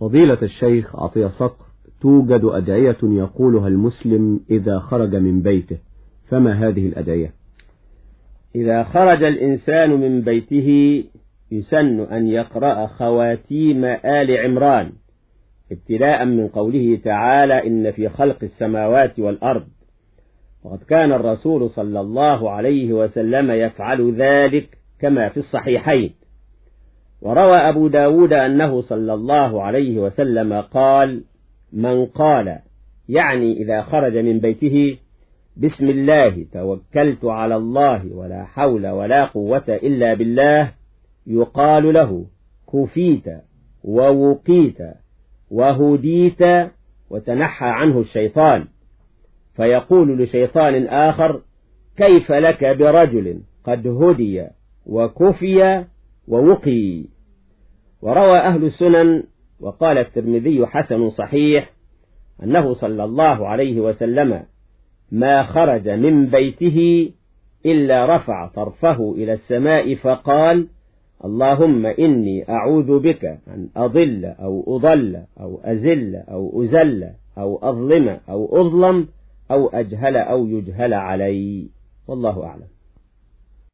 فضيلة الشيخ عطية صقر توجد أدعية يقولها المسلم إذا خرج من بيته فما هذه الأدعية؟ إذا خرج الإنسان من بيته يسن أن يقرأ خواتيم آل عمران ابتلاء من قوله تعالى إن في خلق السماوات والأرض. وقد كان الرسول صلى الله عليه وسلم يفعل ذلك كما في الصحيحين. وروى أبو داود أنه صلى الله عليه وسلم قال من قال يعني إذا خرج من بيته بسم الله توكلت على الله ولا حول ولا قوة إلا بالله يقال له كفيت ووقيت وهديت وتنحى عنه الشيطان. فيقول لشيطان آخر كيف لك برجل قد هدي وكفي ووقي. وروى أهل السنن وقال الترمذي حسن صحيح أنه صلى الله عليه وسلم ما خرج من بيته إلا رفع طرفه إلى السماء فقال اللهم إني أعوذ بك أن أضل أو أضل أو أزل أو أزل أو أظلم أو أظلم أو أجهل أو يجهل علي. والله أعلم.